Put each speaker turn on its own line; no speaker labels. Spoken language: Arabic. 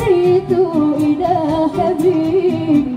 أتيت إلى حبيبي